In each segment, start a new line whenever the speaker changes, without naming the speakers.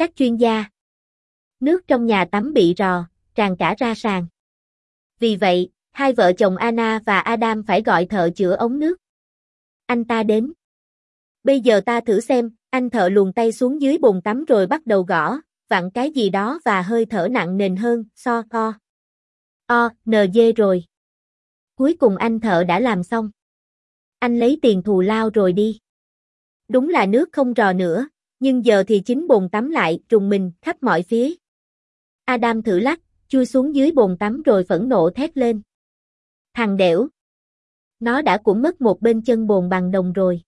Các chuyên gia. Nước trong nhà tắm bị rò, tràn cả ra sàn. Vì vậy, hai vợ chồng Anna và Adam phải gọi thợ chữa ống nước. Anh ta đến. Bây giờ ta thử xem, anh thợ luồn tay xuống dưới bồn tắm rồi bắt đầu gõ, vặn cái gì đó và hơi thở nặng nền hơn, so, co O, n, dê rồi. Cuối cùng anh thợ đã làm xong. Anh lấy tiền thù lao rồi đi. Đúng là nước không rò nữa, nhưng giờ thì chính bồn tắm lại, trùng mình, khắp mọi phía. Adam thử lắc, chui xuống dưới bồn tắm rồi phẫn nộ thét lên. Thằng đẻo. Nó đã cũng mất một bên chân bồn bằng đồng rồi.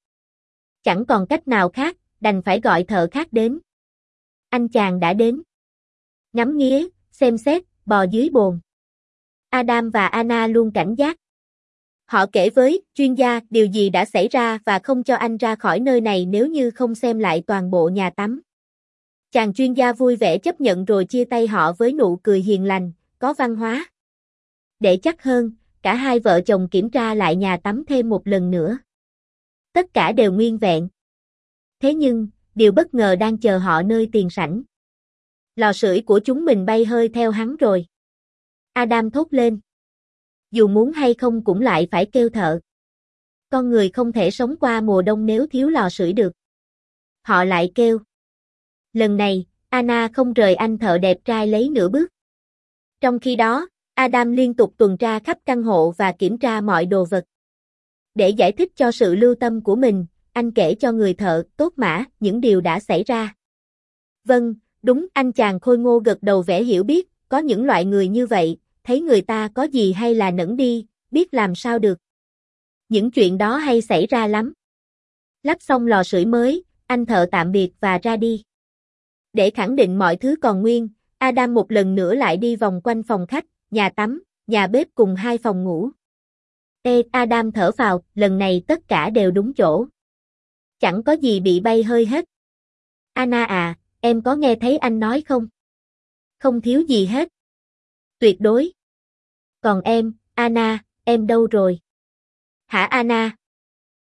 Chẳng còn cách nào khác, đành phải gọi thợ khác đến. Anh chàng đã đến. Ngắm nghía, xem xét, bò dưới bồn. Adam và Anna luôn cảnh giác. Họ kể với chuyên gia điều gì đã xảy ra và không cho anh ra khỏi nơi này nếu như không xem lại toàn bộ nhà tắm. Chàng chuyên gia vui vẻ chấp nhận rồi chia tay họ với nụ cười hiền lành, có văn hóa. Để chắc hơn, cả hai vợ chồng kiểm tra lại nhà tắm thêm một lần nữa. Tất cả đều nguyên vẹn. Thế nhưng, điều bất ngờ đang chờ họ nơi tiền sảnh. Lò sưởi của chúng mình bay hơi theo hắn rồi. Adam thốt lên. Dù muốn hay không cũng lại phải kêu thợ. Con người không thể sống qua mùa đông nếu thiếu lò sưởi được. Họ lại kêu. Lần này, Anna không rời anh thợ đẹp trai lấy nửa bước. Trong khi đó, Adam liên tục tuần tra khắp căn hộ và kiểm tra mọi đồ vật. Để giải thích cho sự lưu tâm của mình, anh kể cho người thợ, tốt mã, những điều đã xảy ra. Vâng, đúng, anh chàng khôi ngô gật đầu vẻ hiểu biết, có những loại người như vậy, thấy người ta có gì hay là nẫn đi, biết làm sao được. Những chuyện đó hay xảy ra lắm. Lắp xong lò sưởi mới, anh thợ tạm biệt và ra đi. Để khẳng định mọi thứ còn nguyên, Adam một lần nữa lại đi vòng quanh phòng khách, nhà tắm, nhà bếp cùng hai phòng ngủ. Ê, Adam thở vào, lần này tất cả đều đúng chỗ. Chẳng có gì bị bay hơi hết. Anna à, em có nghe thấy anh nói không? Không thiếu gì hết. Tuyệt đối. Còn em, Anna, em đâu rồi? Hả Anna?